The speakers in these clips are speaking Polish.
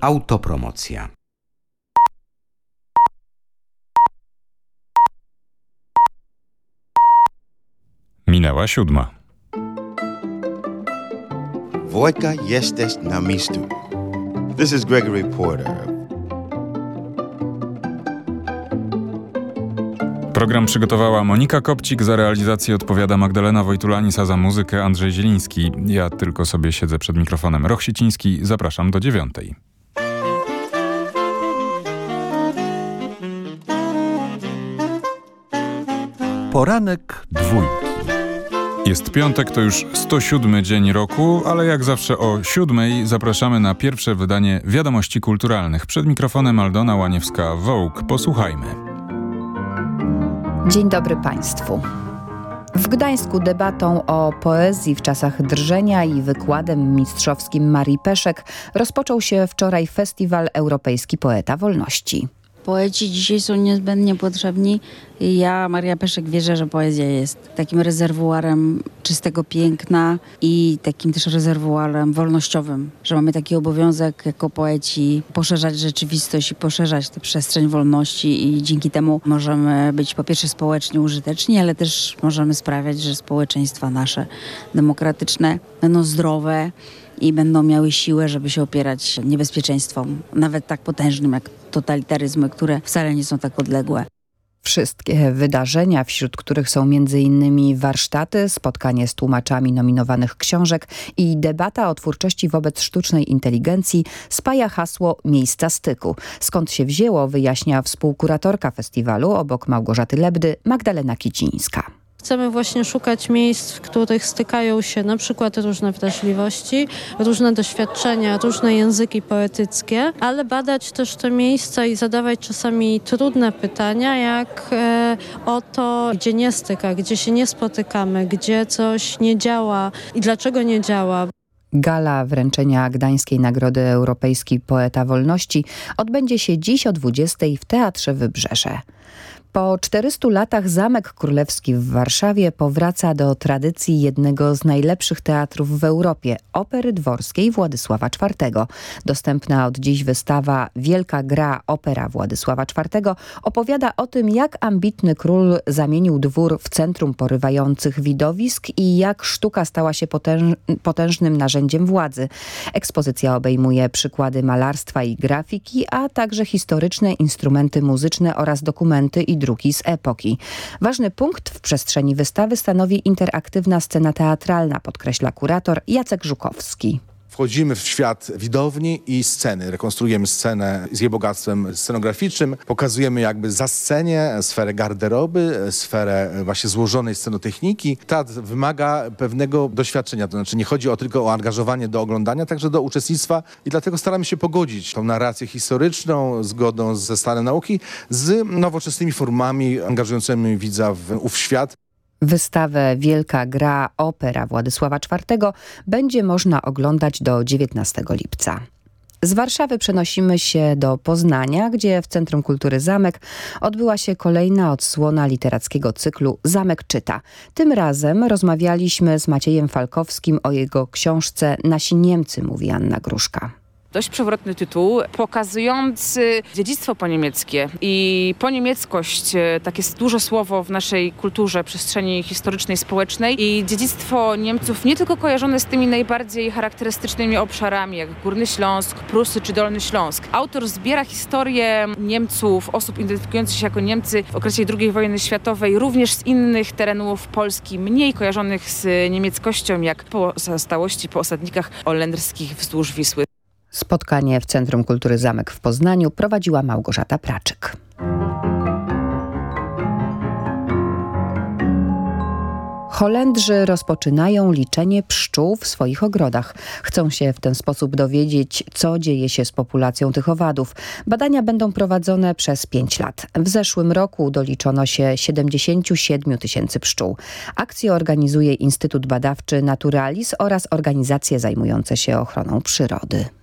Autopromocja. Minęła siódma. Wojtka jesteś na miejscu. This is Gregory Porter. Program przygotowała Monika Kopcik, za realizację odpowiada Magdalena Wojtulanis, a za muzykę Andrzej Zieliński. Ja tylko sobie siedzę przed mikrofonem. Roch Siciński, zapraszam do dziewiątej. Poranek dwójki. Jest piątek, to już 107 dzień roku, ale jak zawsze o siódmej zapraszamy na pierwsze wydanie Wiadomości Kulturalnych. Przed mikrofonem Aldona Łaniewska-Wołk. Posłuchajmy. Dzień dobry Państwu. W Gdańsku debatą o poezji w czasach drżenia i wykładem mistrzowskim Marii Peszek rozpoczął się wczoraj Festiwal Europejski Poeta Wolności. Poeci dzisiaj są niezbędnie potrzebni. Ja, Maria Peszek, wierzę, że poezja jest takim rezerwuarem czystego piękna i takim też rezerwuarem wolnościowym, że mamy taki obowiązek jako poeci poszerzać rzeczywistość i poszerzać tę przestrzeń wolności i dzięki temu możemy być po pierwsze społecznie użyteczni, ale też możemy sprawiać, że społeczeństwa nasze demokratyczne będą zdrowe, i będą miały siłę, żeby się opierać niebezpieczeństwom, nawet tak potężnym jak totalitaryzmy, które wcale nie są tak odległe. Wszystkie wydarzenia, wśród których są m.in. warsztaty, spotkanie z tłumaczami nominowanych książek i debata o twórczości wobec sztucznej inteligencji, spaja hasło Miejsca styku. Skąd się wzięło, wyjaśnia współkuratorka festiwalu obok Małgorzaty Lebdy, Magdalena Kicińska. Chcemy właśnie szukać miejsc, w których stykają się na przykład różne wrażliwości, różne doświadczenia, różne języki poetyckie, ale badać też te miejsca i zadawać czasami trudne pytania, jak e, o to, gdzie nie styka, gdzie się nie spotykamy, gdzie coś nie działa i dlaczego nie działa. Gala wręczenia Gdańskiej Nagrody Europejskiej Poeta Wolności odbędzie się dziś o 20 w Teatrze Wybrzeże. Po 400 latach Zamek Królewski w Warszawie powraca do tradycji jednego z najlepszych teatrów w Europie, Opery Dworskiej Władysława IV. Dostępna od dziś wystawa Wielka Gra Opera Władysława IV opowiada o tym, jak ambitny król zamienił dwór w centrum porywających widowisk i jak sztuka stała się potęż potężnym narzędziem władzy. Ekspozycja obejmuje przykłady malarstwa i grafiki, a także historyczne instrumenty muzyczne oraz dokumenty i druki z epoki. Ważny punkt w przestrzeni wystawy stanowi interaktywna scena teatralna, podkreśla kurator Jacek Żukowski wchodzimy w świat widowni i sceny. Rekonstruujemy scenę z jej bogactwem scenograficznym, pokazujemy jakby za scenie sferę garderoby, sferę właśnie złożonej scenotechniki. Teatr wymaga pewnego doświadczenia, to znaczy nie chodzi o tylko o angażowanie do oglądania, także do uczestnictwa i dlatego staramy się pogodzić tą narrację historyczną, zgodną ze stanem nauki, z nowoczesnymi formami angażującymi widza w ów świat. Wystawę Wielka Gra Opera Władysława IV będzie można oglądać do 19 lipca. Z Warszawy przenosimy się do Poznania, gdzie w Centrum Kultury Zamek odbyła się kolejna odsłona literackiego cyklu Zamek czyta. Tym razem rozmawialiśmy z Maciejem Falkowskim o jego książce Nasi Niemcy, mówi Anna Gruszka dość przewrotny tytuł, pokazujący dziedzictwo poniemieckie i poniemieckość, e, takie duże słowo w naszej kulturze, przestrzeni historycznej, społecznej i dziedzictwo Niemców nie tylko kojarzone z tymi najbardziej charakterystycznymi obszarami, jak Górny Śląsk, Prusy czy Dolny Śląsk. Autor zbiera historię Niemców, osób identyfikujących się jako Niemcy w okresie II wojny światowej, również z innych terenów Polski, mniej kojarzonych z niemieckością, jak po stałości po osadnikach holenderskich wzdłuż Wisły. Spotkanie w Centrum Kultury Zamek w Poznaniu prowadziła Małgorzata Praczyk. Holendrzy rozpoczynają liczenie pszczół w swoich ogrodach. Chcą się w ten sposób dowiedzieć, co dzieje się z populacją tych owadów. Badania będą prowadzone przez 5 lat. W zeszłym roku doliczono się 77 tysięcy pszczół. Akcję organizuje Instytut Badawczy Naturalis oraz organizacje zajmujące się ochroną przyrody.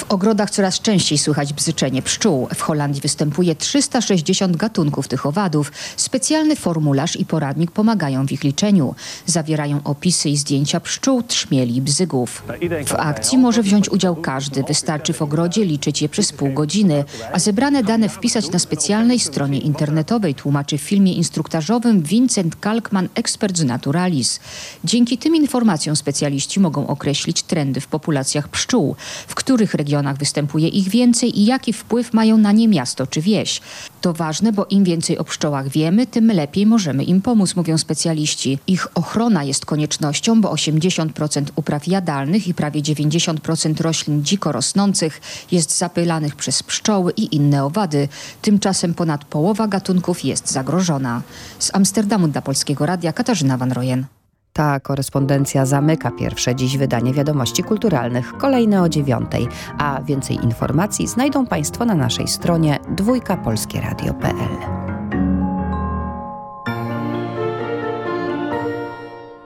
W ogrodach coraz częściej słychać bzyczenie pszczół. W Holandii występuje 360 gatunków tych owadów. Specjalny formularz i poradnik pomagają w ich liczeniu. Zawierają opisy i zdjęcia pszczół, trzmieli i bzygów. W akcji może wziąć udział każdy. Wystarczy w ogrodzie liczyć je przez pół godziny, a zebrane dane wpisać na specjalnej stronie internetowej, tłumaczy w filmie instruktażowym Vincent Kalkman, ekspert z Naturalis. Dzięki tym informacjom specjaliści mogą określić trendy w populacjach pszczół, w których regionach występuje ich więcej i jaki wpływ mają na nie miasto czy wieś. To ważne, bo im więcej o pszczołach wiemy, tym lepiej możemy im pomóc, mówią specjaliści. Ich ochrona jest koniecznością, bo 80% upraw jadalnych i prawie 90% roślin dziko rosnących jest zapylanych przez pszczoły i inne owady. Tymczasem ponad połowa gatunków jest zagrożona. Z Amsterdamu dla Polskiego Radia Katarzyna Van Rojen. Ta korespondencja zamyka pierwsze dziś wydanie wiadomości kulturalnych, kolejne o dziewiątej, a więcej informacji znajdą Państwo na naszej stronie dwójkapolskieradio.pl.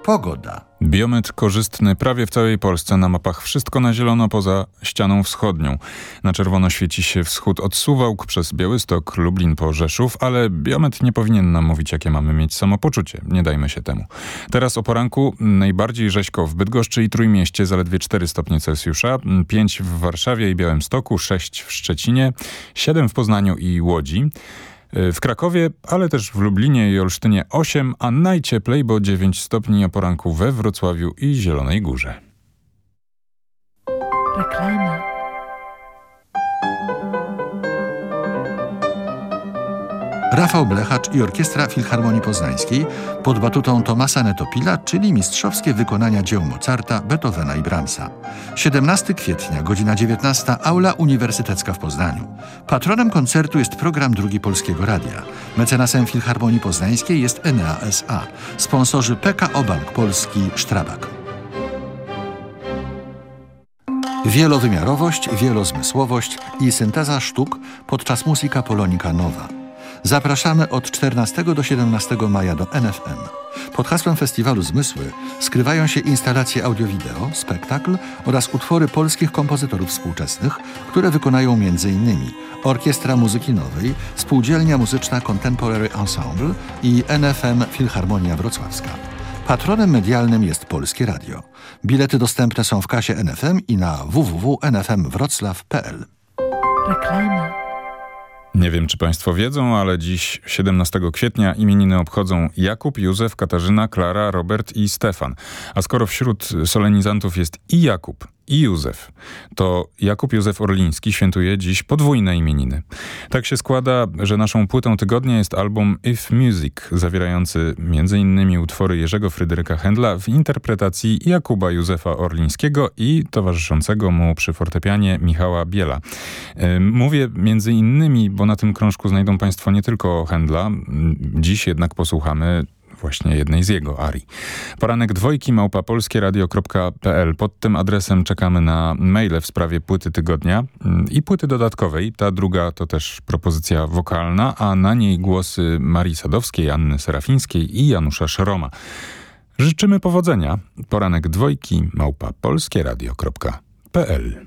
Pogoda. Biometr korzystny prawie w całej Polsce. Na mapach wszystko na zielono poza ścianą wschodnią. Na czerwono świeci się wschód od Suwałk przez Białystok, Lublin po Rzeszów, ale biometr nie powinien nam mówić, jakie mamy mieć samopoczucie. Nie dajmy się temu. Teraz o poranku najbardziej rzeźko w Bydgoszczy i Trójmieście, zaledwie 4 stopnie Celsjusza, 5 w Warszawie i Białymstoku, 6 w Szczecinie, 7 w Poznaniu i Łodzi. W Krakowie, ale też w Lublinie i Olsztynie 8, a najcieplej, bo 9 stopni o poranku we Wrocławiu i Zielonej Górze. Rafał Blechacz i Orkiestra Filharmonii Poznańskiej pod batutą Tomasa Netopila, czyli mistrzowskie wykonania dzieł Mozarta, Beethovena i Brahmsa. 17 kwietnia, godzina 19, Aula Uniwersytecka w Poznaniu. Patronem koncertu jest program Drugi Polskiego Radia. Mecenasem Filharmonii Poznańskiej jest Enea S.A. Sponsorzy PKO Bank Polski Sztrabak. Wielowymiarowość, wielozmysłowość i synteza sztuk podczas Muzyka Polonika Nowa. Zapraszamy od 14 do 17 maja do NFM. Pod hasłem Festiwalu Zmysły skrywają się instalacje audio-wideo, spektakl oraz utwory polskich kompozytorów współczesnych, które wykonają m.in. Orkiestra Muzyki Nowej, Spółdzielnia Muzyczna Contemporary Ensemble i NFM Filharmonia Wrocławska. Patronem medialnym jest Polskie Radio. Bilety dostępne są w kasie NFM i na www.nfmwroclaw.pl. Reklama. Nie wiem, czy Państwo wiedzą, ale dziś 17 kwietnia imieniny obchodzą Jakub, Józef, Katarzyna, Klara, Robert i Stefan. A skoro wśród solenizantów jest i Jakub, i Józef, to Jakub Józef Orliński świętuje dziś podwójne imieniny. Tak się składa, że naszą płytą tygodnia jest album If Music, zawierający m.in. utwory Jerzego Fryderyka Händla w interpretacji Jakuba Józefa Orlińskiego i towarzyszącego mu przy fortepianie Michała Biela. Mówię między innymi, bo na tym krążku znajdą Państwo nie tylko Händla. Dziś jednak posłuchamy właśnie jednej z jego arii. Poranek dwojki małpa polskieradio.pl. Pod tym adresem czekamy na maile w sprawie płyty tygodnia mm, i płyty dodatkowej. Ta druga to też propozycja wokalna, a na niej głosy Marii Sadowskiej, Anny Serafińskiej i Janusza Szeroma. Życzymy powodzenia. Poranek dwojki małpa polskieradio.pl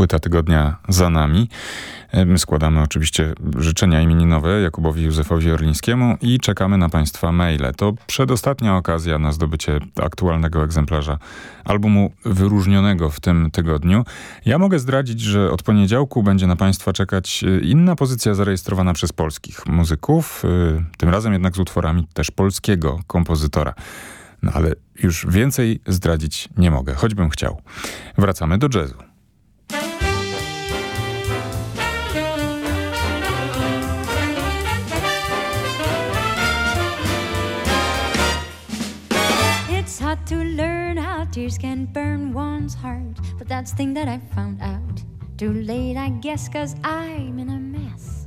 kobieta tygodnia za nami. E, my składamy oczywiście życzenia imieninowe Jakubowi Józefowi Orlińskiemu i czekamy na Państwa maile. To przedostatnia okazja na zdobycie aktualnego egzemplarza albumu wyróżnionego w tym tygodniu. Ja mogę zdradzić, że od poniedziałku będzie na Państwa czekać e, inna pozycja zarejestrowana przez polskich muzyków, e, tym razem jednak z utworami też polskiego kompozytora. No ale już więcej zdradzić nie mogę, choćbym chciał. Wracamy do jazzu. Tears can burn one's heart, but that's the thing that I found out. Too late, I guess, cause I'm in a mess.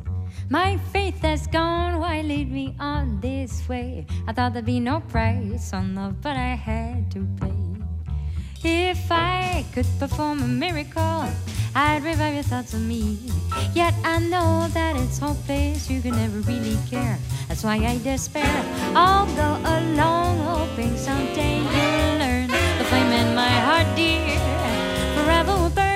My faith has gone, why lead me on this way? I thought there'd be no price on love, but I had to pay. If I could perform a miracle, I'd revive your thoughts of me. Yet I know that it's hopeless, you can never really care. That's why I despair. I'll go along, hoping someday you'll my heart, dear, forever will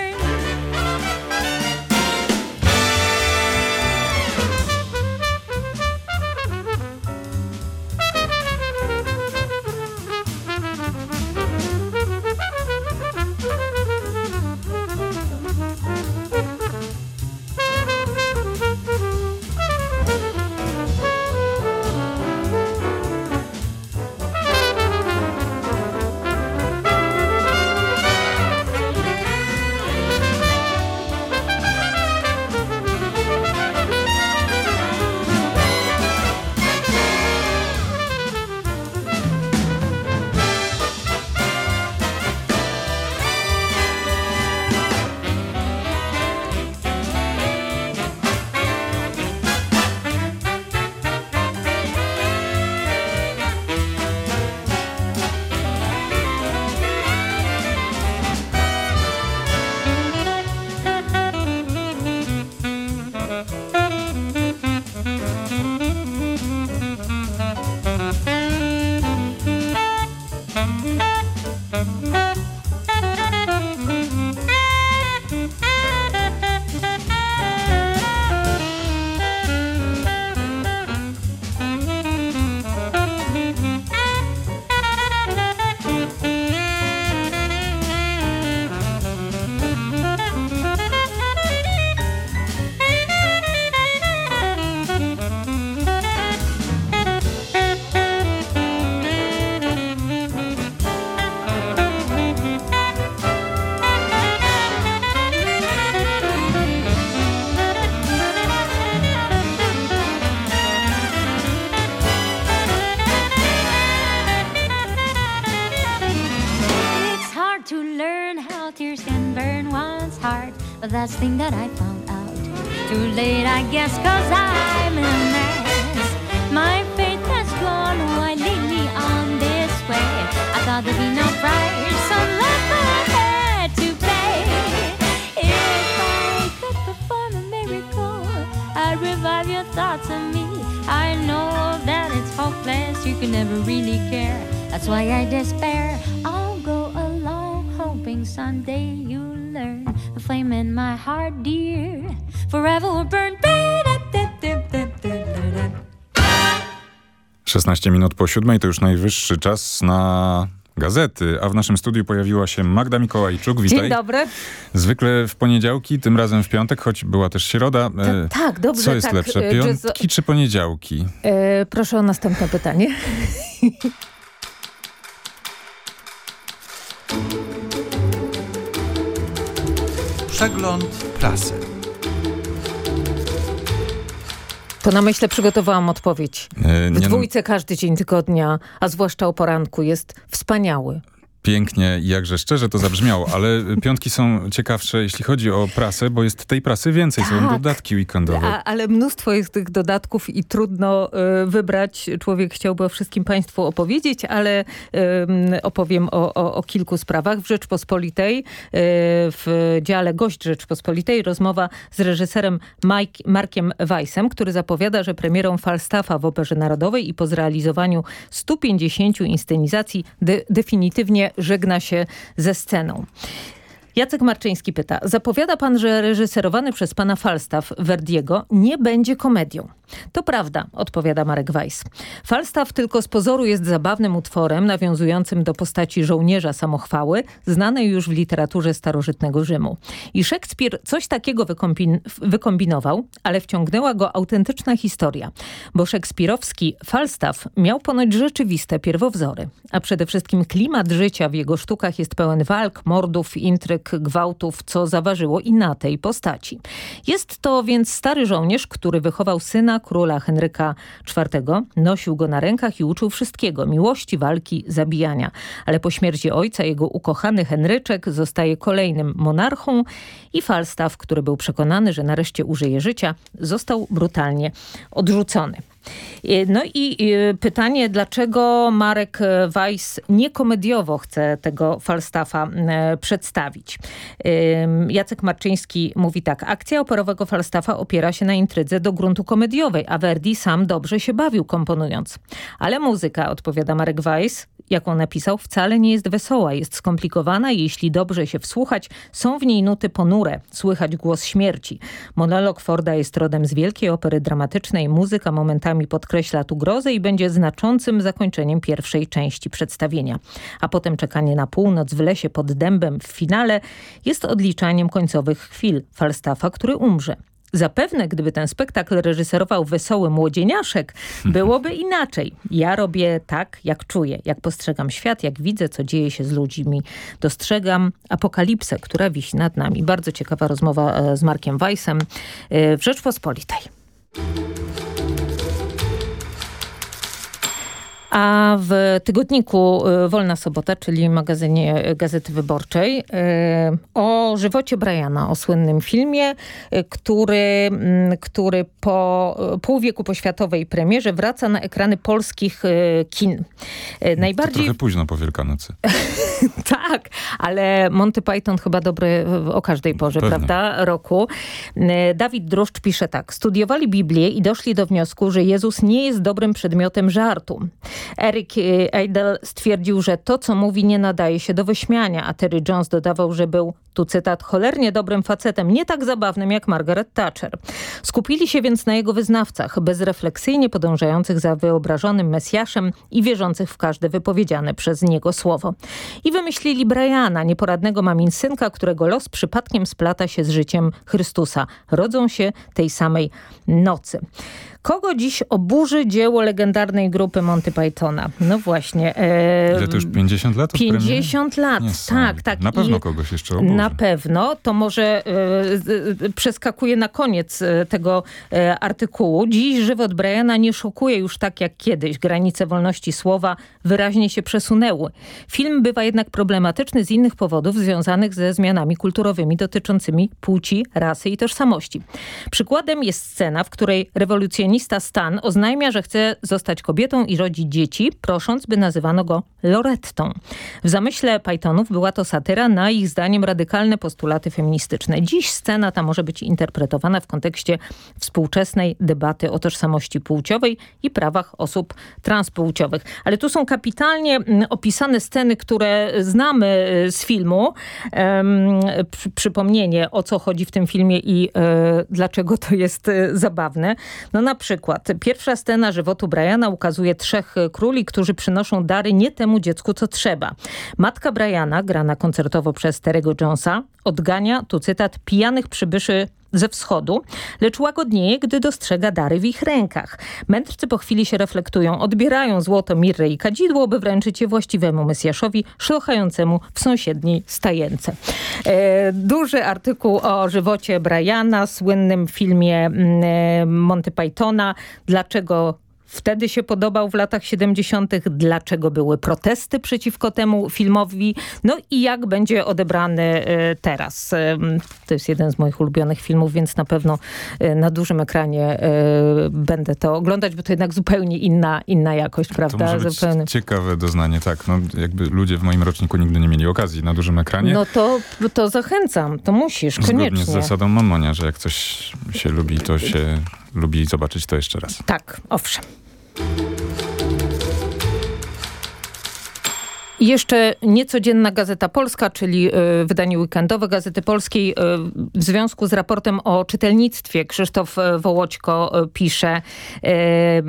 despair. I'll go along, hoping someday you'll learn the flame in my heart, dear, forever will burn. 16 minut po siódmej to już najwyższy czas na gazety, a w naszym studiu pojawiła się Magda Mikołajczuk. Witaj. Dzień dobry. Zwykle w poniedziałki, tym razem w piątek, choć była też środa. E, tak, dobrze, Co jest tak, lepsze, e, piątki czy poniedziałki? E, proszę o następne pytanie. Przegląd prasy. To na myślę przygotowałam odpowiedź. E, W no, dwójce każdy dzień tygodnia, a zwłaszcza o poranku, jest wspaniały. Pięknie i jakże szczerze to zabrzmiało, ale piątki są ciekawsze, jeśli chodzi o prasę, bo jest tej prasy więcej, są Tak. dodatki weekendowe. A, ale mnóstwo jest tych dodatków i trudno e, wybrać. Człowiek chciałby o wszystkim Państwu opowiedzieć, ale em, opowiem o, o, o kilku sprawach. W Rzeczpospolitej, e, w dziale Gość Rzeczpospolitej rozmowa z reżyserem Mike, Markiem Weissem, który zapowiada, że premierą Falstaffa w Operze Narodowej i po zrealizowaniu 150 inscenizacji de, definitywnie żegna się ze sceną. Jacek Marczyński pyta, zapowiada pan, że reżyserowany przez pana Falstaff Verdiego nie będzie komedią. To prawda, odpowiada Marek Weiss. Falstaff tylko z pozoru jest zabawnym utworem nawiązującym do postaci żołnierza samochwały, znanej już w literaturze starożytnego Rzymu. I Szekspir coś takiego wykombin wykombinował, ale wciągnęła go autentyczna historia, bo szekspirowski Falstaff miał ponoć rzeczywiste pierwowzory, a przede wszystkim klimat życia w jego sztukach jest pełen walk, mordów, intryg, gwałtów, co zaważyło i na tej postaci. Jest to więc stary żołnierz, który wychował syna króla Henryka IV, nosił go na rękach i uczył wszystkiego, miłości, walki, zabijania. Ale po śmierci ojca jego ukochany Henryczek zostaje kolejnym monarchą i Falstaff, który był przekonany, że nareszcie użyje życia, został brutalnie odrzucony. No i pytanie, dlaczego Marek Weiss niekomediowo chce tego Falstaffa przedstawić. Jacek Marczyński mówi tak. Akcja operowego Falstaffa opiera się na intrydze do gruntu komediowej, a Verdi sam dobrze się bawił komponując. Ale muzyka, odpowiada Marek Weiss, jaką napisał, wcale nie jest wesoła, jest skomplikowana i jeśli dobrze się wsłuchać, są w niej nuty ponure, słychać głos śmierci. Monolog Forda jest rodem z wielkiej opery dramatycznej, muzyka momentami podkreśla tu grozę i będzie znaczącym zakończeniem pierwszej części przedstawienia. A potem czekanie na północ w lesie pod dębem w finale jest odliczaniem końcowych chwil Falstaffa, który umrze. Zapewne, gdyby ten spektakl reżyserował wesoły młodzieniaszek, byłoby inaczej. Ja robię tak, jak czuję, jak postrzegam świat, jak widzę, co dzieje się z ludźmi. Dostrzegam apokalipsę, która wisi nad nami. Bardzo ciekawa rozmowa z Markiem Weissem w Rzeczpospolitej. A w tygodniku Wolna Sobota, czyli magazynie Gazety Wyborczej, o żywocie Briana, o słynnym filmie, który, który po pół wieku po światowej premierze wraca na ekrany polskich kin. Najbardziej... To trochę późno po Wielkanocy. tak, ale Monty Python chyba dobry o każdej porze, Pewnie. prawda, roku. Dawid Droszcz pisze tak. Studiowali Biblię i doszli do wniosku, że Jezus nie jest dobrym przedmiotem żartu. Eric Idle stwierdził, że to, co mówi, nie nadaje się do wyśmiania, a Terry Jones dodawał, że był, tu cytat, cholernie dobrym facetem, nie tak zabawnym jak Margaret Thatcher. Skupili się więc na jego wyznawcach, bezrefleksyjnie podążających za wyobrażonym Mesjaszem i wierzących w każde wypowiedziane przez niego słowo. I wymyślili Briana, nieporadnego maminsynka, którego los przypadkiem splata się z życiem Chrystusa. Rodzą się tej samej nocy. Kogo dziś oburzy dzieło legendarnej grupy Monty No właśnie. E, Ile to już 50 lat? 50 lat, tak, tak. Na pewno I kogoś jeszcze oburzy. Na pewno. To może e, e, przeskakuje na koniec e, tego e, artykułu. Dziś żywot Briana nie szokuje już tak jak kiedyś. Granice wolności słowa wyraźnie się przesunęły. Film bywa jednak problematyczny z innych powodów związanych ze zmianami kulturowymi dotyczącymi płci, rasy i tożsamości. Przykładem jest scena, w której rewolucjonista Stan oznajmia, że chce zostać kobietą i rodzić dzieci, prosząc, by nazywano go Lorettą. W zamyśle Pythonów była to satyra na ich zdaniem radykalne postulaty feministyczne. Dziś scena ta może być interpretowana w kontekście współczesnej debaty o tożsamości płciowej i prawach osób transpłciowych. Ale tu są kapitalnie mm, opisane sceny, które znamy y, z filmu. Um, przypomnienie, o co chodzi w tym filmie i e, dlaczego to jest e, zabawne. No na przykład pierwsza scena żywotu Briana ukazuje trzech króli, którzy przynoszą dary nie temu dziecku, co trzeba. Matka Briana, grana koncertowo przez Terego Jonesa, odgania, tu cytat, pijanych przybyszy ze wschodu, lecz łagodnieje, gdy dostrzega dary w ich rękach. Mędrcy po chwili się reflektują, odbierają złoto, mirrę i kadzidło, by wręczyć je właściwemu Mesjaszowi, szlochającemu w sąsiedniej stajence. E, duży artykuł o żywocie Briana, słynnym filmie mm, e, Monty Pythona, dlaczego wtedy się podobał w latach 70., dlaczego były protesty przeciwko temu filmowi, no i jak będzie odebrany e, teraz. E, to jest jeden z moich ulubionych filmów, więc na pewno e, na dużym ekranie będę to oglądać, bo to jednak zupełnie inna, inna jakość, prawda? To może zupełnie. ciekawe doznanie, tak. No, jakby ludzie w moim roczniku nigdy nie mieli okazji na dużym ekranie. No to, to zachęcam, to musisz, koniecznie. Zgodnie z zasadą Mamonia, że jak coś się lubi, to się lubi zobaczyć to jeszcze raz. Tak, owszem. Jeszcze niecodzienna Gazeta Polska, czyli y, wydanie weekendowe Gazety Polskiej. Y, w związku z raportem o czytelnictwie Krzysztof y, Wołoćko pisze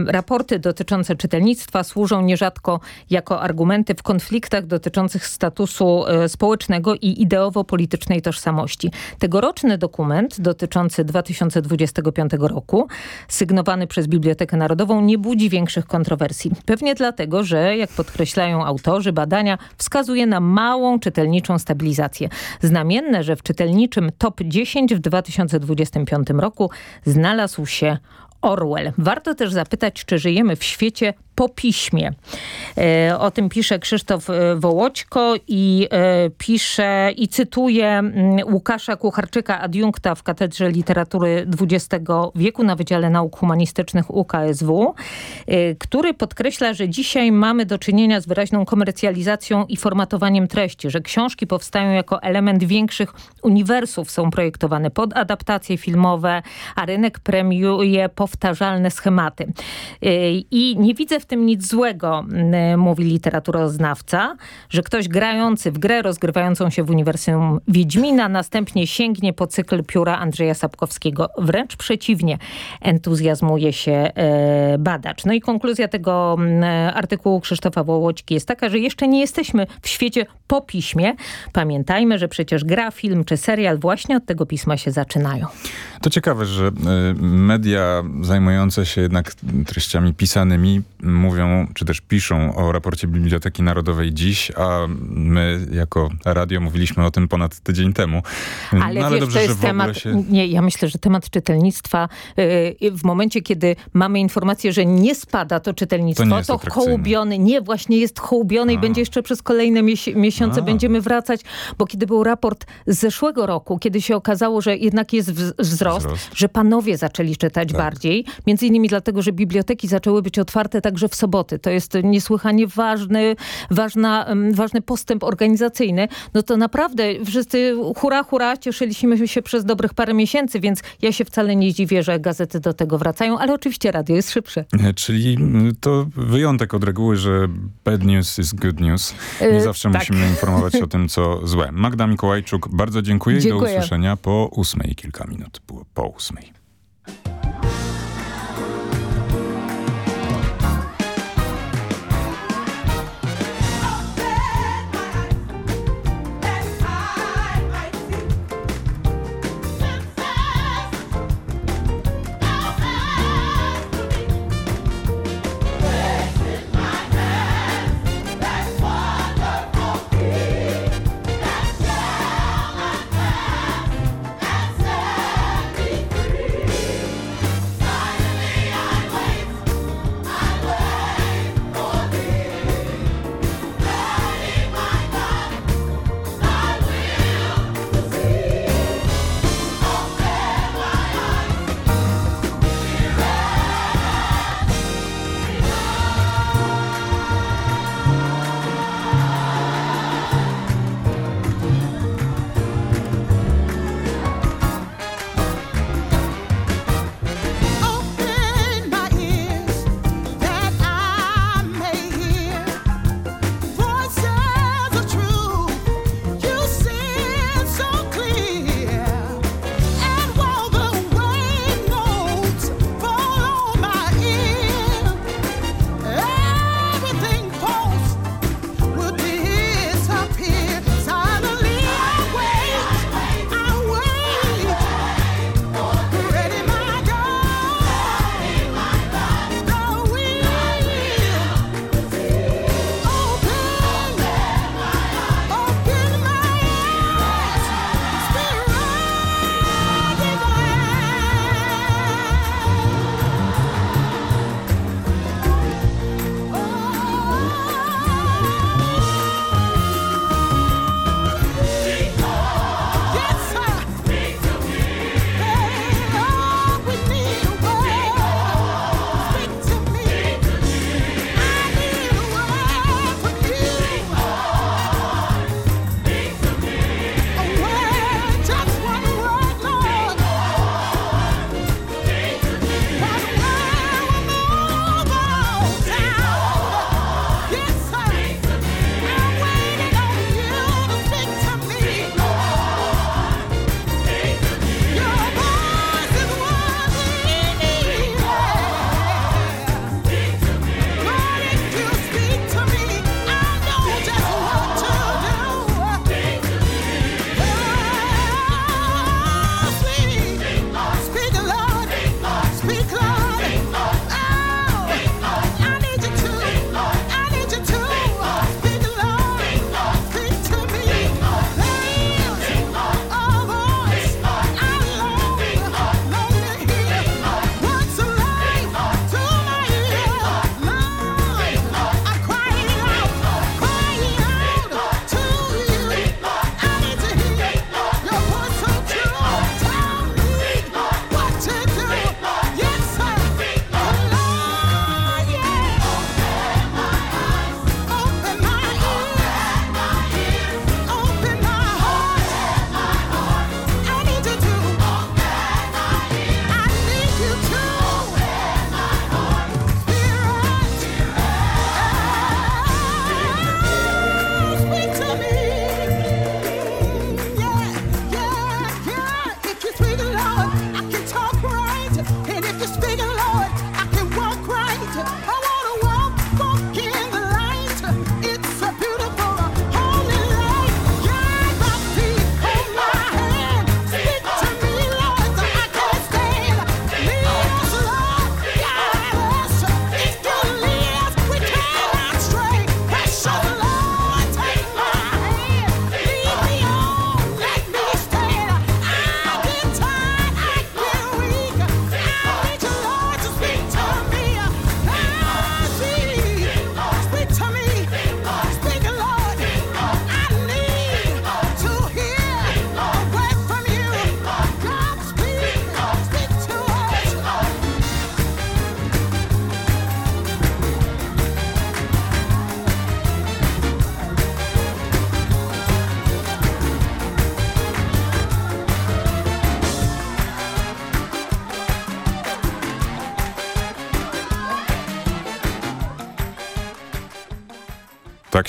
raporty dotyczące czytelnictwa służą nierzadko jako argumenty w konfliktach dotyczących statusu społecznego i ideowo-politycznej tożsamości. Tegoroczny dokument dotyczący 2025 roku, sygnowany przez Bibliotekę Narodową, nie budzi większych kontrowersji. Pewnie dlatego, że jak podkreślają autorzy, badania wskazuje na małą czytelniczą stabilizację. Znamienne, że w czytelniczym top 10 w 2025 roku znalazł się Orwell. Warto też zapytać, czy żyjemy w świecie po piśmie. E, o tym pisze Krzysztof e, Wołoćko i e, pisze i cytuje mm, Łukasza Kucharczyka, adiunkta w Katedrze Literatury XX wieku na Wydziale Nauk Humanistycznych UKSW, który podkreśla, że dzisiaj mamy do czynienia z wyraźną komercjalizacją i formatowaniem treści, że książki powstają jako element większych uniwersów, są projektowane pod adaptacje filmowe, a rynek premiuje powtarzalne schematy. I nie widzę w tym nic złego, mówi literaturoznawca, że ktoś grający w grę rozgrywającą się w uniwersum Wiedźmina następnie sięgnie po cykl pióra Andrzeja Sapkowskiego. Wręcz przeciwnie, entuzjazmuje się e, badacz. No i konkluzja tego artykułu Krzysztofa Wołoćki jest taka, że jeszcze nie jesteśmy w świecie po piśmie. Pamiętajmy, że przecież gra, film czy serial właśnie od tego pisma się zaczynają. To ciekawe, że e, media zajmujące się jednak treściami pisanymi mówią, czy też piszą o raporcie Biblioteki Narodowej dziś, a my jako radio mówiliśmy o tym ponad tydzień temu. Ale, no, ale wiesz, dobrze, to jest temat, się... nie, ja myślę, że temat czytelnictwa yy, w momencie, kiedy mamy informację, że nie spada to czytelnictwo, to, to hołubiony, nie, właśnie jest hołubiony a. i będzie jeszcze przez kolejne miesiące a. będziemy wracać, bo kiedy był raport z zeszłego roku, kiedy się okazało, że jednak jest wzrost, wzrost. że panowie zaczęli czytać tak. bardziej, między innymi dlatego, że biblioteki zaczęły być otwarte także w soboty. To jest niesłychanie ważny, ważna, ważny postęp organizacyjny. No to naprawdę wszyscy hura, hura, cieszyliśmy się przez dobrych parę miesięcy, więc ja się wcale nie dziwię, że gazety do tego wracają, ale oczywiście radio jest szybsze. E, czyli to wyjątek od reguły, że bad news is good news. Nie e, zawsze tak. musimy informować o tym, co złe. Magda Mikołajczuk, bardzo dziękuję, dziękuję. i do usłyszenia po ósmej kilka minut. Było po ósmej.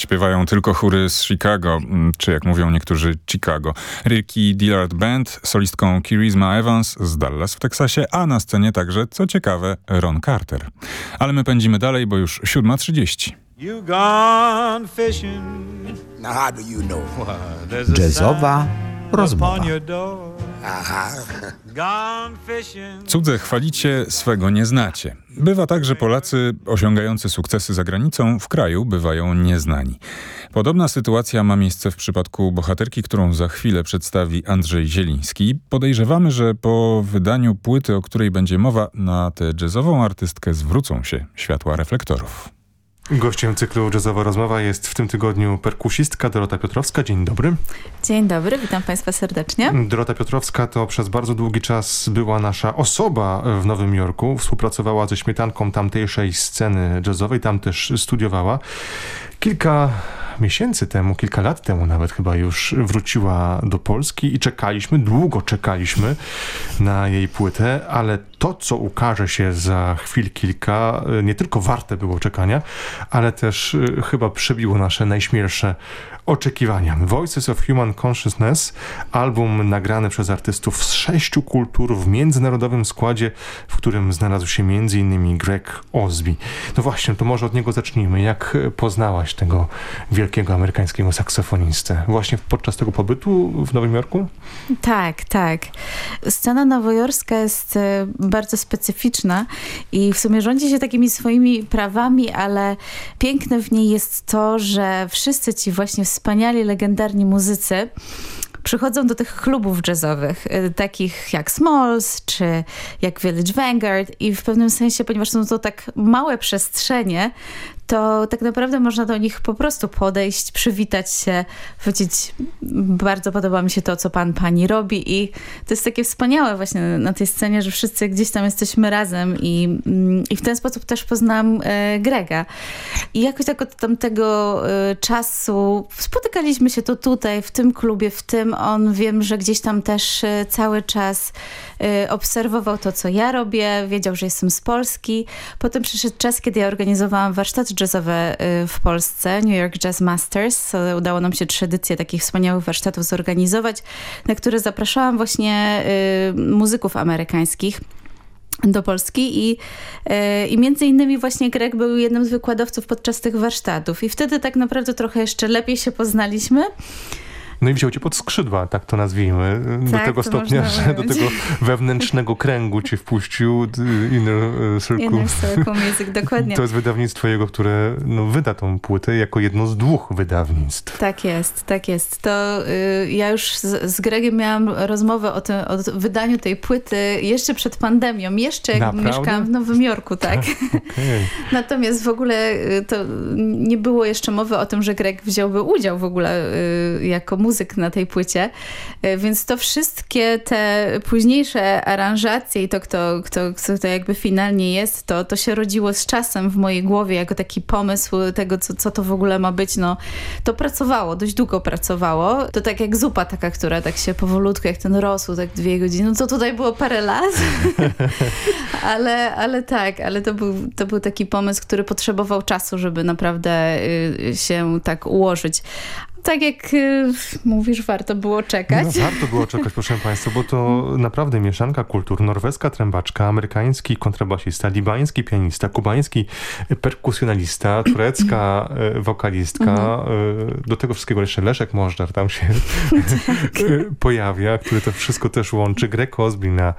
Śpiewają tylko chóry z Chicago, mm, czy jak mówią niektórzy Chicago. Ricky Dillard Band, solistką Kirisma Evans z Dallas w Teksasie, a na scenie także, co ciekawe, Ron Carter. Ale my pędzimy dalej, bo już 7.30. You gone fishing. Now how do you know? Jazzowa rozmowa. Aha. Cudze chwalicie, swego nie znacie. Bywa tak, że Polacy osiągający sukcesy za granicą w kraju bywają nieznani. Podobna sytuacja ma miejsce w przypadku bohaterki, którą za chwilę przedstawi Andrzej Zieliński. Podejrzewamy, że po wydaniu płyty, o której będzie mowa, na tę jazzową artystkę zwrócą się światła reflektorów. Gościem cyklu Jazzowa Rozmowa jest w tym tygodniu perkusistka Dorota Piotrowska. Dzień dobry. Dzień dobry, witam Państwa serdecznie. Dorota Piotrowska to przez bardzo długi czas była nasza osoba w Nowym Jorku. Współpracowała ze śmietanką tamtejszej sceny jazzowej, tam też studiowała. Kilka miesięcy temu, kilka lat temu nawet chyba już wróciła do Polski i czekaliśmy, długo czekaliśmy na jej płytę, ale to, co ukaże się za chwil kilka, nie tylko warte było czekania, ale też y, chyba przebiło nasze najśmielsze oczekiwania. Voices of Human Consciousness, album nagrany przez artystów z sześciu kultur w międzynarodowym składzie, w którym znalazł się m.in. Greg Osby. No właśnie, to może od niego zacznijmy. Jak poznałaś tego wielkiego amerykańskiego saksofonistę? Właśnie podczas tego pobytu w Nowym Jorku? Tak, tak. Scena nowojorska jest e, bardzo specyficzna i w sumie rządzi się takimi swoimi prawami, ale piękne w niej jest to, że wszyscy ci właśnie wspaniali, legendarni muzycy przychodzą do tych klubów jazzowych, y, takich jak Smalls czy jak Village Vanguard i w pewnym sensie, ponieważ są to tak małe przestrzenie, to tak naprawdę można do nich po prostu podejść, przywitać się, powiedzieć, bardzo podoba mi się to, co pan, pani robi i to jest takie wspaniałe właśnie na tej scenie, że wszyscy gdzieś tam jesteśmy razem i, mm, i w ten sposób też poznałam e, Grega. I jakoś tak od tamtego e, czasu spotykaliśmy się to tutaj, w tym klubie, w tym on, wiem, że gdzieś tam też e, cały czas obserwował to, co ja robię, wiedział, że jestem z Polski. Potem przyszedł czas, kiedy ja organizowałam warsztaty jazzowe y, w Polsce, New York Jazz Masters. Udało nam się trzy edycje takich wspaniałych warsztatów zorganizować, na które zapraszałam właśnie y, muzyków amerykańskich do Polski i, y, i między innymi właśnie Greg był jednym z wykładowców podczas tych warsztatów i wtedy tak naprawdę trochę jeszcze lepiej się poznaliśmy. No i wziął cię pod skrzydła, tak to nazwijmy. Do Tak, tego to stopnia, że do tego wewnętrznego kręgu cię wpuścił, Inner e, Circle. Inner Circle Music, dokładnie. To jest wydawnictwo jego, które no, wyda tą płytę jako jedno z dwóch wydawnictw. Tak jest, tak jest. To y, ja już z, z Gregiem miałam rozmowę o, tym, o wydaniu tej płyty jeszcze przed pandemią, jeszcze jak Naprawdę? mieszkałam w Nowym Jorku, tak. Okej. Natomiast w ogóle y, to nie było jeszcze mowy o tym, że Greg wziąłby udział w ogóle y, jako muzyk na tej płycie, Y, więc to wszystkie te późniejsze aranżacje i to, kto, kto, kto to jakby finalnie jest, to, to się rodziło z czasem w mojej głowie jako taki pomysł tego, co, co to w ogóle ma być. No, to pracowało, dość długo pracowało. To tak jak zupa taka, która tak się powolutku, jak ten rosół, tak dwie godziny, no to tutaj było parę lat. ale, ale tak, ale to był, to był taki pomysł, który potrzebował czasu, żeby naprawdę y, się tak ułożyć. Tak jak y, mówisz, warto było czekać. No, warto było czekać, proszę Państwa, bo to naprawdę mieszanka kultur. Norweska trębaczka, amerykański kontrabasista, libański pianista, kubański perkusjonalista, turecka e, wokalistka. Mhm. e, Do tego wszystkiego jeszcze Leszek Możdżar tam się e, pojawia, który to wszystko też łączy. Greg Osby na,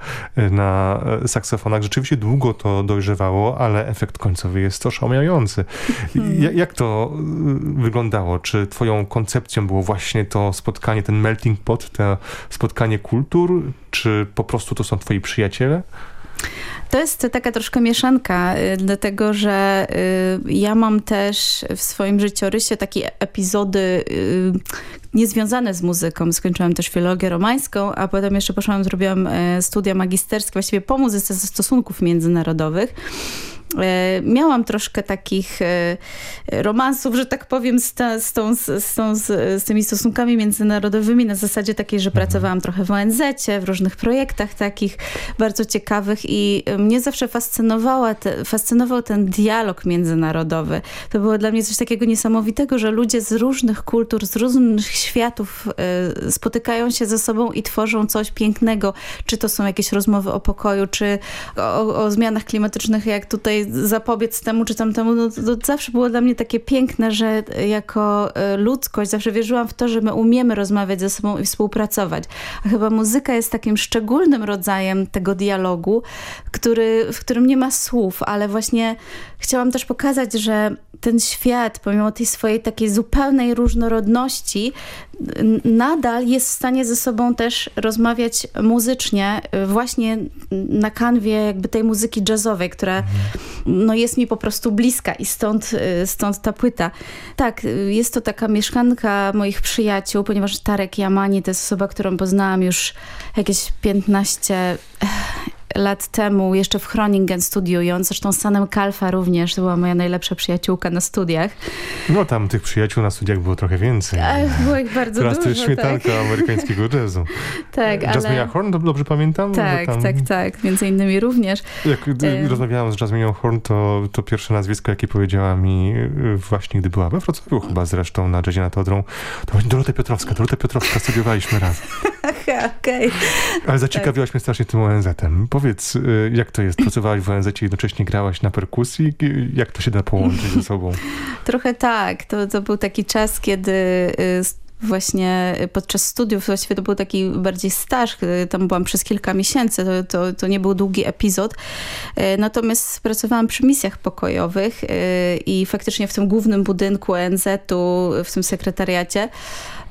na saksofonach. Rzeczywiście długo to dojrzewało, ale efekt końcowy jest oszałamiający. Ja- Jak to y, wyglądało? Czy twoją koncepcją było właśnie to spotkanie, ten melting pot, to spotkanie kultur, czy po prostu to są twoi przyjaciele? To jest taka troszkę mieszanka, y, dlatego że y, ja mam też w swoim życiorysie takie epizody y, niezwiązane z muzyką. Skończyłam też filologię romańską, a potem jeszcze poszłam, zrobiłam e, studia magisterskie właściwie po muzyce ze stosunków międzynarodowych. E, miałam troszkę takich e, romansów, że tak powiem, z, ta, z, tą, z, tą, z, tymi stosunkami międzynarodowymi na zasadzie takiej, że pracowałam trochę w ONZ, w różnych projektach takich bardzo ciekawych i mnie zawsze fascynowała te, fascynował ten dialog międzynarodowy. To było dla mnie coś takiego niesamowitego, że ludzie z różnych kultur, z różnych światów e, spotykają się ze sobą i tworzą coś pięknego. Czy to są jakieś rozmowy o pokoju, czy o, o zmianach klimatycznych, jak tutaj zapobiec temu czy tamtemu, no, to, to zawsze było dla mnie takie piękne, że jako e, ludzkość zawsze wierzyłam w to, że my umiemy rozmawiać ze sobą i współpracować. A chyba muzyka jest takim szczególnym rodzajem tego dialogu, który, w którym nie ma słów, ale właśnie chciałam też pokazać, że ten świat, pomimo tej swojej takiej zupełnej różnorodności, nadal jest w stanie ze sobą też rozmawiać muzycznie, y, właśnie na kanwie jakby tej muzyki jazzowej, która no, jest mi po prostu bliska i stąd, y, stąd ta płyta. Tak, y, jest to taka mieszkanka moich przyjaciół, ponieważ Tarek Jamani to jest osoba, którą poznałam już jakieś 15 lat temu, jeszcze w Groningen studiując, zresztą z Sanem Kalfa również, to była moja najlepsza przyjaciółka na studiach. No tam tych przyjaciół na studiach było trochę więcej. Ach, było ich bardzo Teraz dużo. to jest śmietanka tak. amerykańskiego jazzu. tak, ale... Jasmina Horn, dobrze pamiętam? Tak, tam... tak, tak, między innymi również. Jak e... rozmawiałam z Jasminą Horn, to, to pierwsze nazwisko, jakie powiedziała mi e, właśnie, gdy była we Wrocławiu chyba zresztą na jazzie nad Odrą, to Dorota Piotrowska. Dorota Piotrowska studiowaliśmy razem. Okej. Okay. Ale zaciekawiłaś tak. mnie strasznie tym ONZ-em. Powiedz, jak to jest? Pracowałaś w ONZ i jednocześnie grałaś na perkusji? Jak to się da połączyć ze sobą? Trochę tak. To, to był taki czas, kiedy właśnie podczas studiów, właściwie to był taki bardziej staż, tam byłam przez kilka miesięcy, to, to, to nie był długi epizod. Natomiast pracowałam przy misjach pokojowych i faktycznie w tym głównym budynku ONZ-u, w tym sekretariacie,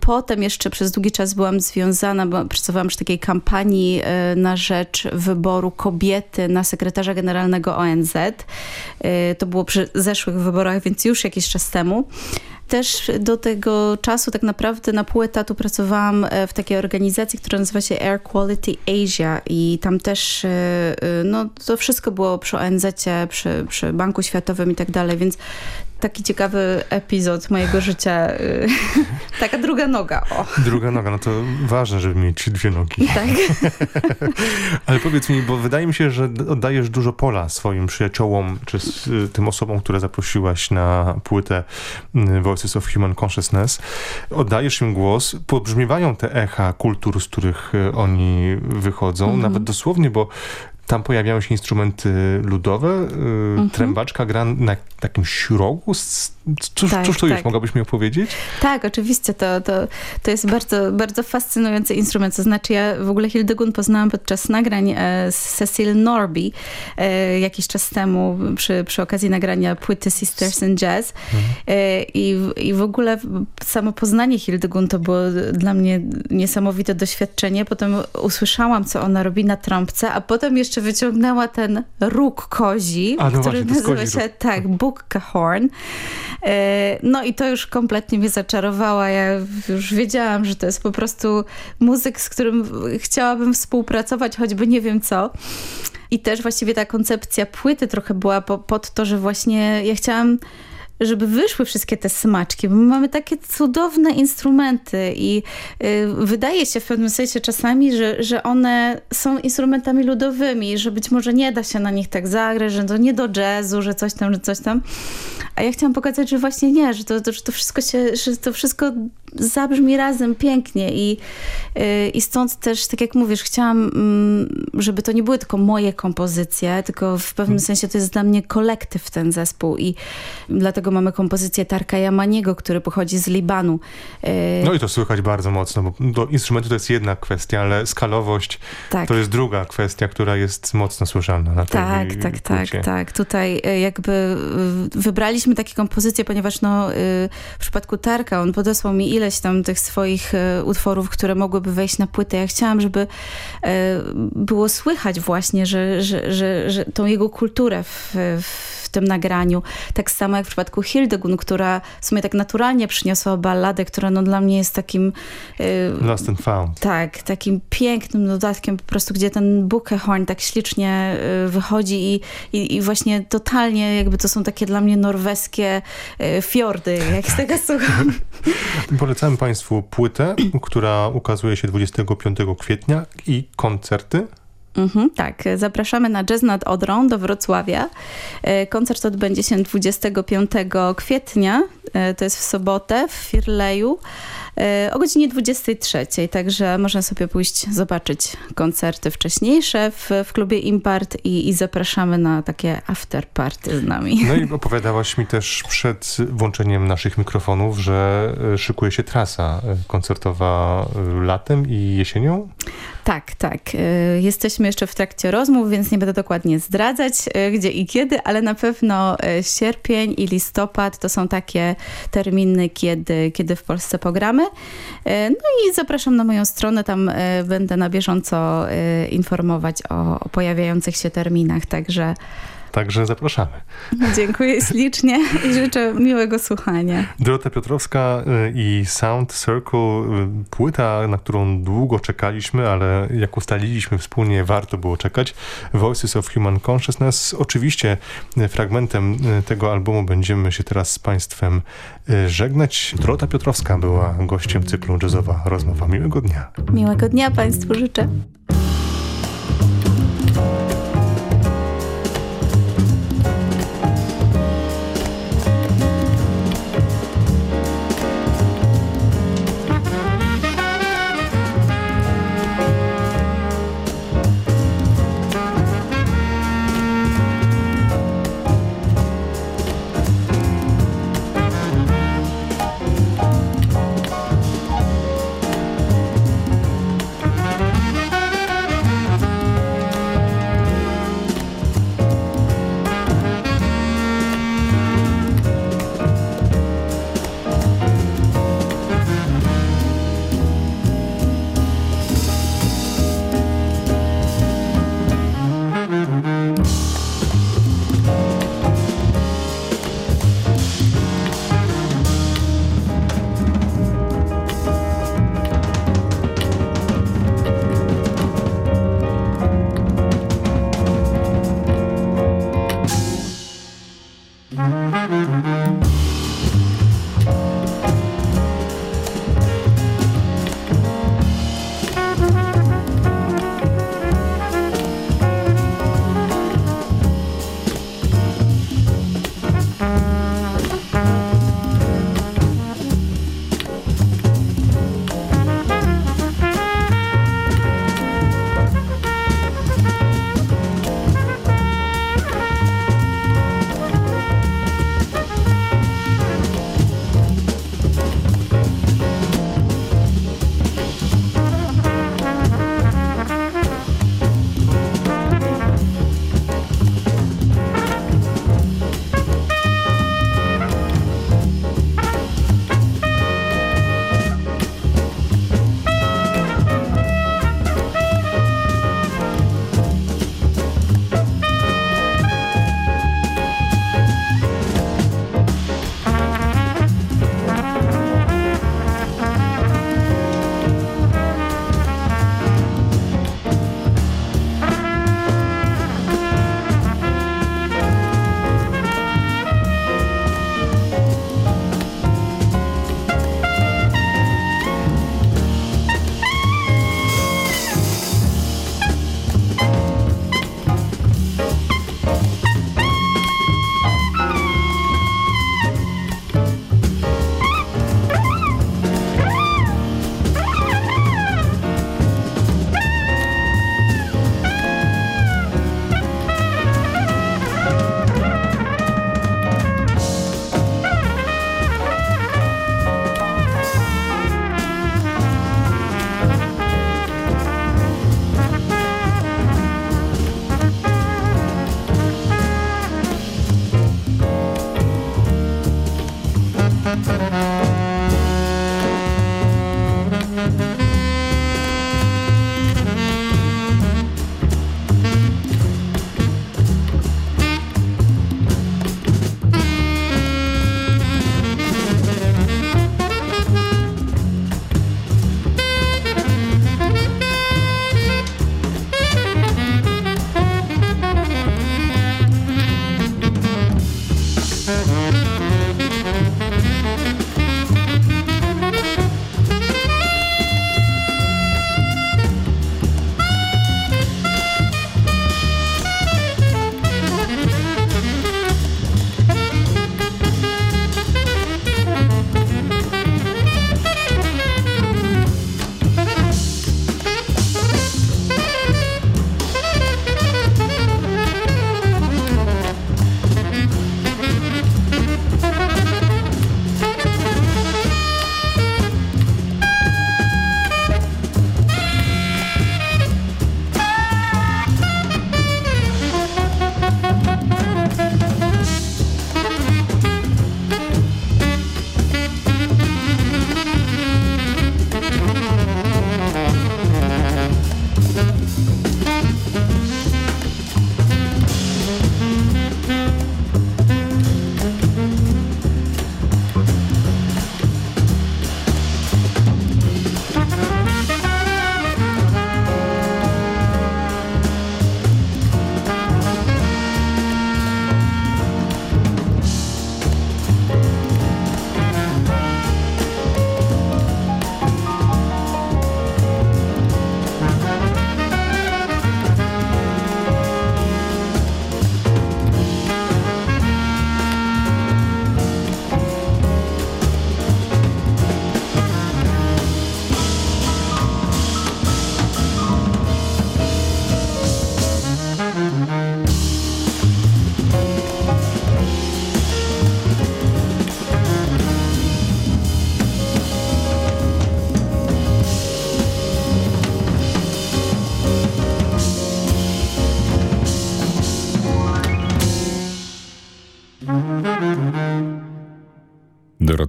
Potem jeszcze przez długi czas byłam związana, bo pracowałam przy takiej kampanii na rzecz wyboru kobiety na sekretarza generalnego ONZ. To było przy zeszłych wyborach, więc już jakiś czas temu też do tego czasu tak naprawdę na pół etatu pracowałam w takiej organizacji, która nazywa się Air Quality Asia i tam też no, to wszystko było przy ONZ, przy, przy Banku Światowym i tak dalej, więc taki ciekawy epizod mojego życia. Taka druga noga. O. Druga noga, no to ważne, żeby mieć dwie nogi. Tak. Ale powiedz mi, bo wydaje mi się, że oddajesz dużo pola swoim przyjaciołom, czy tym osobom, które zaprosiłaś na płytę Voices of Human Consciousness. Oddajesz im głos, pobrzmiewają te echa kultur, z których oni wychodzą, mm -hmm. nawet dosłownie, bo tam pojawiają się instrumenty ludowe. Mhm. Trębaczka gra na takim śrogu. Cóż, tak, cóż to tak. jest? Mogłabyś mi opowiedzieć? Tak, oczywiście. To, to, to jest bardzo, bardzo fascynujący instrument. To znaczy ja w ogóle Hildegund poznałam podczas nagrań z Cecil Norby e, jakiś czas temu przy, przy okazji nagrania płyty Sisters in Jazz. Mhm. E, I, I w ogóle samo poznanie Hildegund to było dla mnie niesamowite doświadczenie. Potem usłyszałam, co ona robi na trąbce, a potem jeszcze wyciągnęła ten róg kozi, A, no który właśnie, nazywa się tak, Bukka Horn. No i to już kompletnie mnie zaczarowała. Ja już wiedziałam, że to jest po prostu muzyk, z którym chciałabym współpracować, choćby nie wiem co. I też właściwie ta koncepcja płyty trochę była po, pod to, że właśnie ja chciałam żeby wyszły wszystkie te smaczki, bo my mamy takie cudowne instrumenty i y, wydaje się w pewnym sensie czasami, że, że one są instrumentami ludowymi, że być może nie da się na nich tak zagrać, że to nie do jazzu, że coś tam, że coś tam. A ja chciałam pokazać, że właśnie nie, że to, to, że to wszystko się, że to wszystko zabrzmi razem pięknie i, yy, i stąd też, tak jak mówisz, chciałam, yy, żeby to nie były tylko moje kompozycje, tylko w pewnym hmm. sensie to jest dla mnie kolektyw ten zespół i dlatego mamy kompozycję Tarka Jamaniego, który pochodzi z Libanu. Yy, no i to słychać bardzo mocno, bo do instrumentu to jest jedna kwestia, ale skalowość tak. to jest druga kwestia, która jest mocno słyszalna na tej Tak, tak, tak, tak. Tutaj jakby wybraliśmy takie kompozycje, ponieważ no, w przypadku Tarka on podesłał mi ileś tam tych swoich utworów, które mogłyby wejść na płytę. Ja chciałam, żeby było słychać właśnie, że, że, że, że tą jego kulturę w w tym nagraniu. Tak samo jak w przypadku Hildegun, która w sumie tak naturalnie przyniosła balladę, która no dla mnie jest takim... Yy, Lost and Found. Tak, takim pięknym dodatkiem po prostu, gdzie ten buckhorn tak ślicznie yy, wychodzi i, i, i, właśnie totalnie jakby to są takie dla mnie norweskie yy, fiordy, jak z tego słucham. Polecamy Państwu płytę, która ukazuje się 25 kwietnia i koncerty Mhm, tak, zapraszamy na Jazz nad Odrą do Wrocławia. E, koncert odbędzie się 25 kwietnia, e, to jest w sobotę w Firleju o godzinie 23, także można sobie pójść zobaczyć koncerty wcześniejsze w, w klubie Impart i, i zapraszamy na takie after party z nami. No i opowiadałaś mi też przed włączeniem naszych mikrofonów, że e, szykuje się trasa e, koncertowa e, latem i jesienią? Tak, tak. Jesteśmy jeszcze w trakcie rozmów, więc nie będę dokładnie zdradzać, gdzie i kiedy, ale na pewno sierpień i listopad to są takie terminy, kiedy, kiedy w Polsce pogramy. No i zapraszam na moją stronę, tam będę na bieżąco informować o, o pojawiających się terminach, także Także zapraszamy. Dziękuję ślicznie i życzę miłego słuchania. Dorota Piotrowska y, i Sound Circle, y, płyta, na którą długo czekaliśmy, ale jak ustaliliśmy wspólnie, warto było czekać. Voices of Human Consciousness. Oczywiście y, fragmentem tego albumu będziemy się teraz z Państwem żegnać. Dorota Piotrowska była gościem cyklu Jazzowa Rozmowa. Miłego dnia. Miłego dnia Państwu życzę.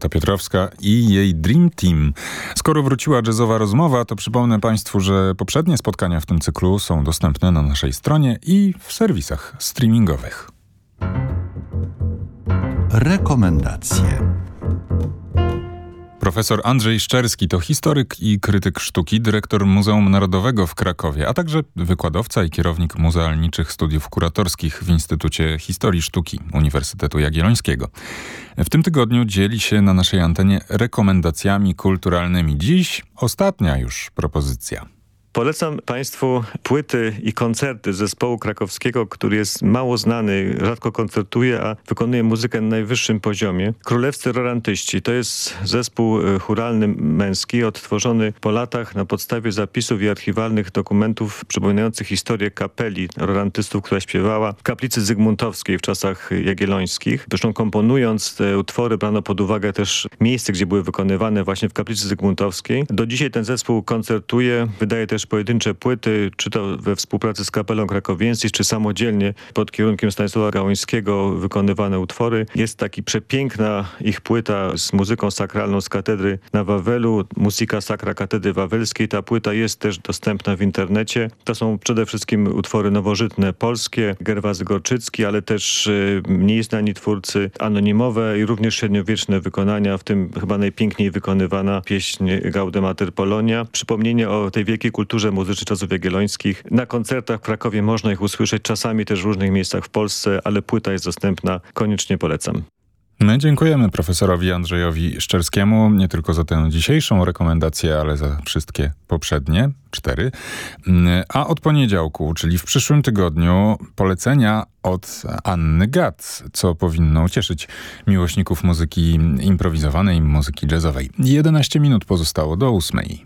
Dorota Piotrowska i jej Dream Team. Skoro wróciła jazzowa rozmowa, to przypomnę Państwu, że poprzednie spotkania w tym cyklu są dostępne na naszej stronie i w serwisach streamingowych. Rekomendacje. Profesor Andrzej Szczerski to historyk i krytyk sztuki, dyrektor Muzeum Narodowego w Krakowie, a także wykładowca i kierownik Muzealniczych Studiów Kuratorskich w Instytucie Historii Sztuki Uniwersytetu Jagiellońskiego. W tym tygodniu dzieli się na naszej antenie rekomendacjami kulturalnymi. Dziś ostatnia już propozycja. Polecam Państwu płyty i koncerty zespołu krakowskiego, który jest mało znany, rzadko koncertuje, a wykonuje muzykę na najwyższym poziomie. Królewscy Rorantyści to jest zespół e, churalny męski, odtworzony po latach na podstawie zapisów i archiwalnych dokumentów przypominających historię kapeli rorantystów, która śpiewała w kaplicy zygmuntowskiej w czasach jagiellońskich. Zresztą komponując te utwory brano pod uwagę też miejsce, gdzie były wykonywane właśnie w kaplicy zygmuntowskiej. Do dzisiaj ten zespół koncertuje, wydaje też pojedyncze płyty, czy to we współpracy z kapelą Krakowiensis, czy samodzielnie pod kierunkiem Stanisława Gałąńskiego wykonywane utwory. Jest taki przepiękna ich płyta z muzyką sakralną z katedry na Wawelu, Musika Sakra Katedry Wawelskiej. Ta płyta jest też dostępna w internecie. To są przede wszystkim utwory nowożytne polskie, Gerwazy Gorczycki, ale też y, mniej znani twórcy anonimowe i również średniowieczne wykonania, w tym chyba najpiękniej wykonywana pieśń Gaudemater Polonia. Przypomnienie o tej wielkiej kulturze kulturze muzycznej czasów jagiellońskich. Na koncertach w Krakowie można ich usłyszeć, czasami też w różnych miejscach w Polsce, ale płyta jest dostępna. Koniecznie polecam. My dziękujemy profesorowi Andrzejowi Szczerskiemu nie tylko za tę dzisiejszą rekomendację, ale za wszystkie poprzednie, cztery. A od poniedziałku, czyli w przyszłym tygodniu, polecenia od Anny Gac, co powinno ucieszyć miłośników muzyki improwizowanej, muzyki jazzowej. 11 minut pozostało do ósmej.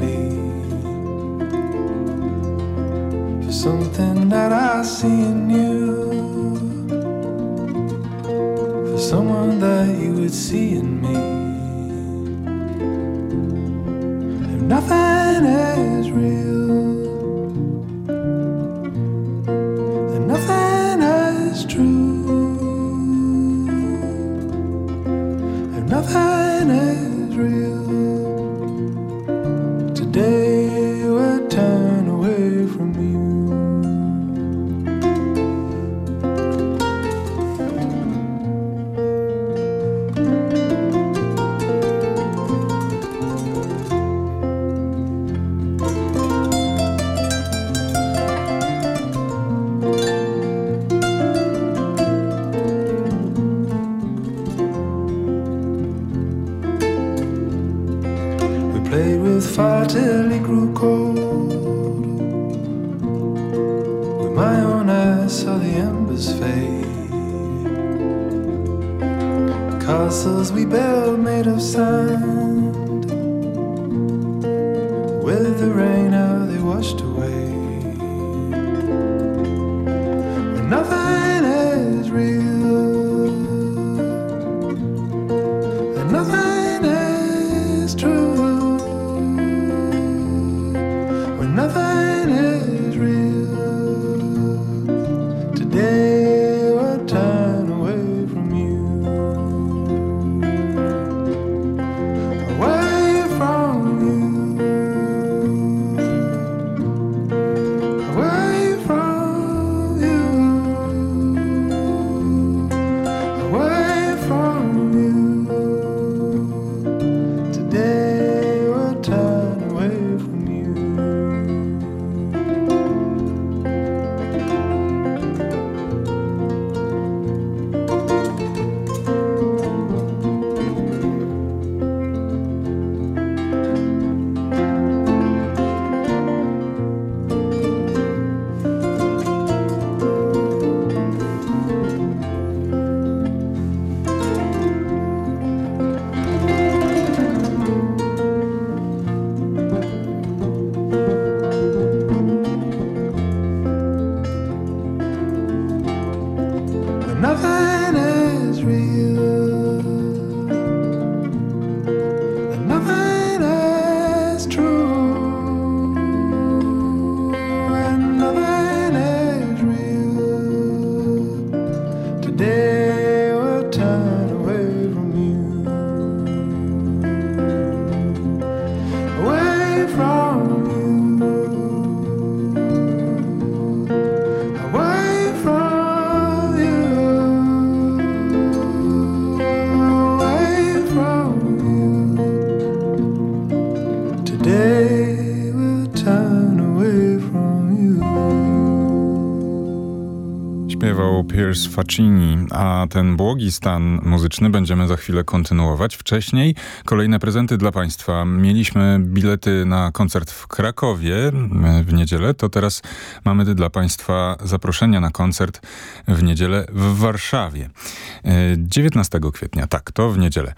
something that I see in you, for someone that you would see in me. If nothing is real. Piers Faccini, a ten błogi stan muzyczny będziemy za chwilę kontynuować. Wcześniej kolejne prezenty dla Państwa. Mieliśmy bilety na koncert w Krakowie w niedzielę, to teraz mamy dla Państwa zaproszenia na koncert w niedzielę w Warszawie. 19 kwietnia, tak, to w niedzielę.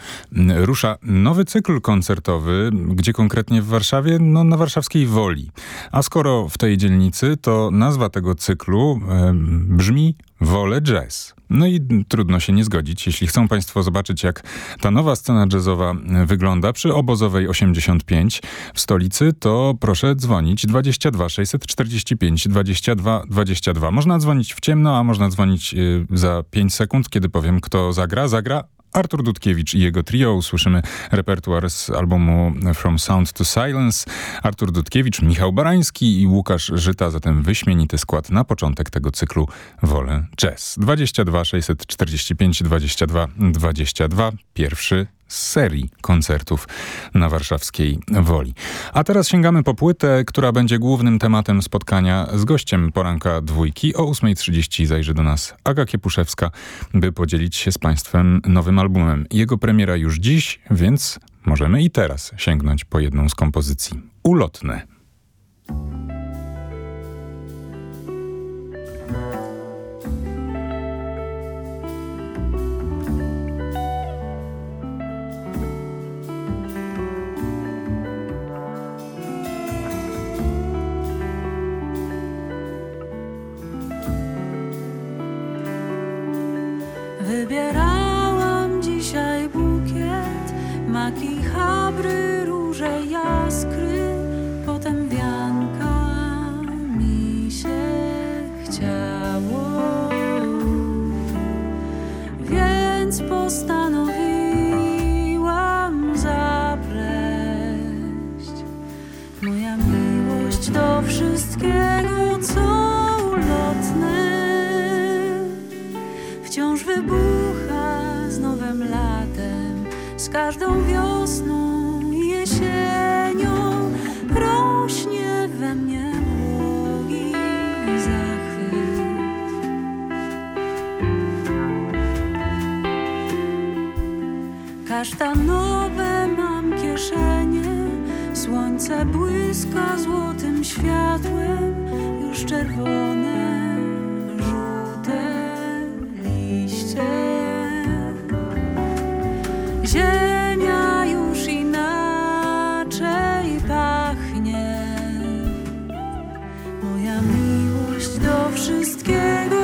Rusza nowy cykl koncertowy, gdzie konkretnie w Warszawie? No na warszawskiej Woli. A skoro w tej dzielnicy, to nazwa tego cyklu e, brzmi Wolę Jazz. No i trudno się nie zgodzić. Jeśli chcą Państwo zobaczyć, jak ta nowa scena jazzowa wygląda przy Obozowej 85 w stolicy, to proszę dzwonić 22 645 22 22. Można dzwonić w ciemno, a można dzwonić y, za 5 sekund, kiedy powiem, kto zagra. Zagra Artur Dudkiewicz i jego trio. Usłyszymy repertuar z albumu From Sound to Silence. Artur Dudkiewicz, Michał Barański i Łukasz Żyta. Zatem wyśmienity skład na początek tego cyklu Wolę Jazz. 22 645 22 22. Pierwszy z serii koncertów na warszawskiej Woli. A teraz sięgamy po płytę, która będzie głównym tematem spotkania z gościem poranka dwójki. O 8.30 zajrzy do nas Aga Kiepuszewska, by podzielić się z Państwem nowym albumem. Jego premiera już dziś, więc możemy i teraz sięgnąć po jedną z kompozycji. Ulotne. Każdą wiosną i jesienią rośnie we mnie błogi zachwyt. Kasztanowe mam kieszenie, słońce błyska złotym światłem, już czerwone, żółte liście. Wszystkiego,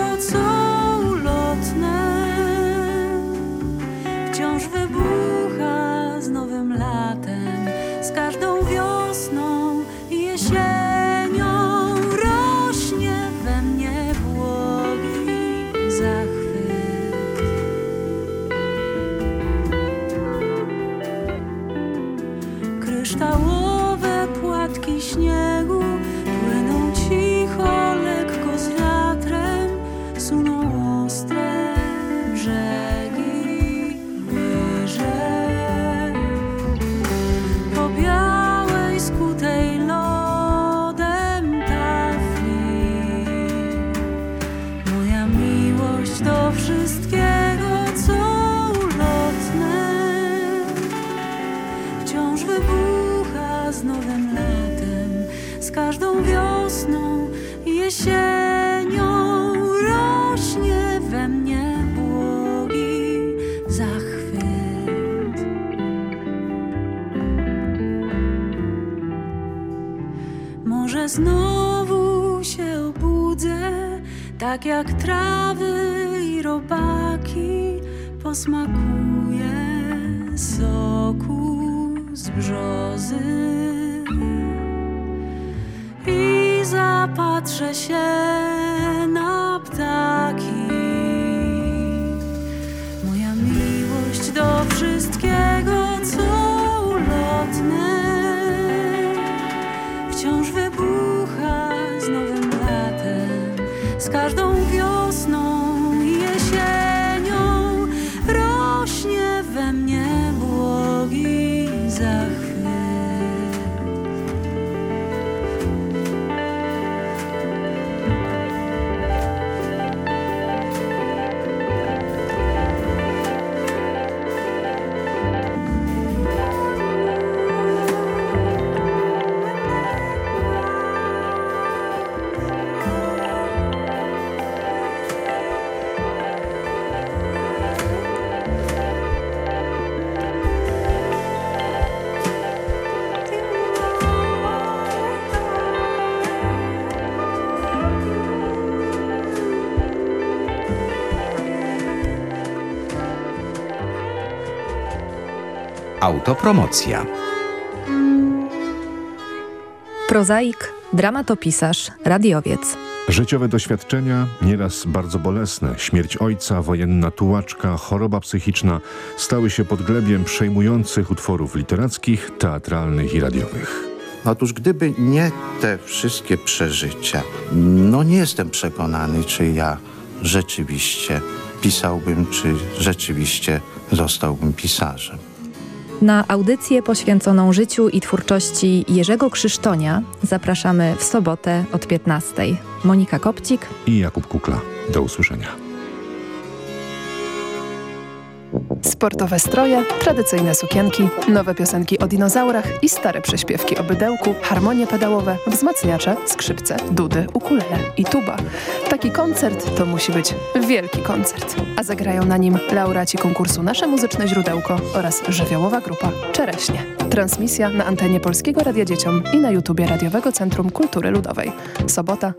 błogi Autopromocja. Prozaik, dramatopisarz, radiowiec. Życiowe doświadczenia, nieraz bardzo bolesne, śmierć ojca, wojenna tułaczka, choroba psychiczna stały się podglebiem przejmujących utworów literackich, teatralnych i radiowych. Otóż gdyby nie te wszystkie przeżycia, no nie jestem przekonany, czy ja rzeczywiście pisałbym, czy rzeczywiście zostałbym pisarzem. Na audycję poświęconą życiu i twórczości Jerzego Krzysztonia zapraszamy w sobotę od 15. Monika Kopcik i Jakub Kukla. Do usłyszenia. Sportowe stroje, tradycyjne sukienki, nowe piosenki o dinozaurach i stare prześpiewki o bydełku, harmonie pedałowe, wzmacniacze, skrzypce, dudy, ukulele i tuba. Taki koncert to musi być wielki koncert. A zagrają na nim laureaci konkursu Nasze Muzyczne Źródełko oraz żywiołowa grupa Czereśnie. Transmisja na antenie Polskiego Radia Dzieciom i na YouTubie Radiowego Centrum Kultury Ludowej. Sobota,